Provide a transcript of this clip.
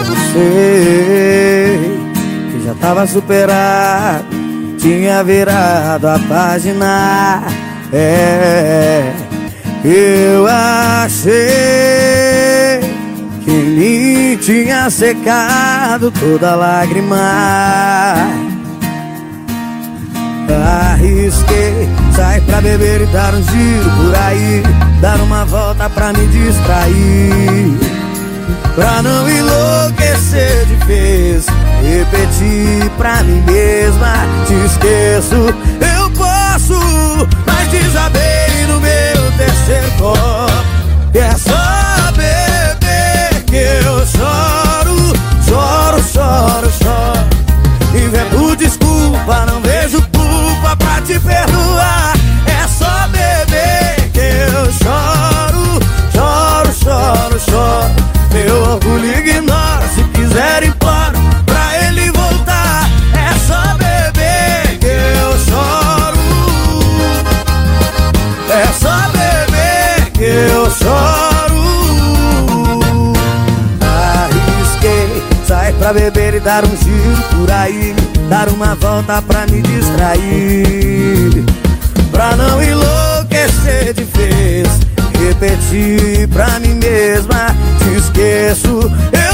achei que já tava superado, tinha virado a página. É, eu achei que mim tinha secado toda lágrima. Arrisquei, sair pra beber e dar um giro por aí, dar uma volta pra me distrair. Pra não enlouquecer de vez. Repetir pra mim mesma Te esqueço, pra beber e dar um giro por aí Dar uma volta pra me distrair. Pra não enlouquecer de vez Repetir pra mim mesma Te esqueço, eu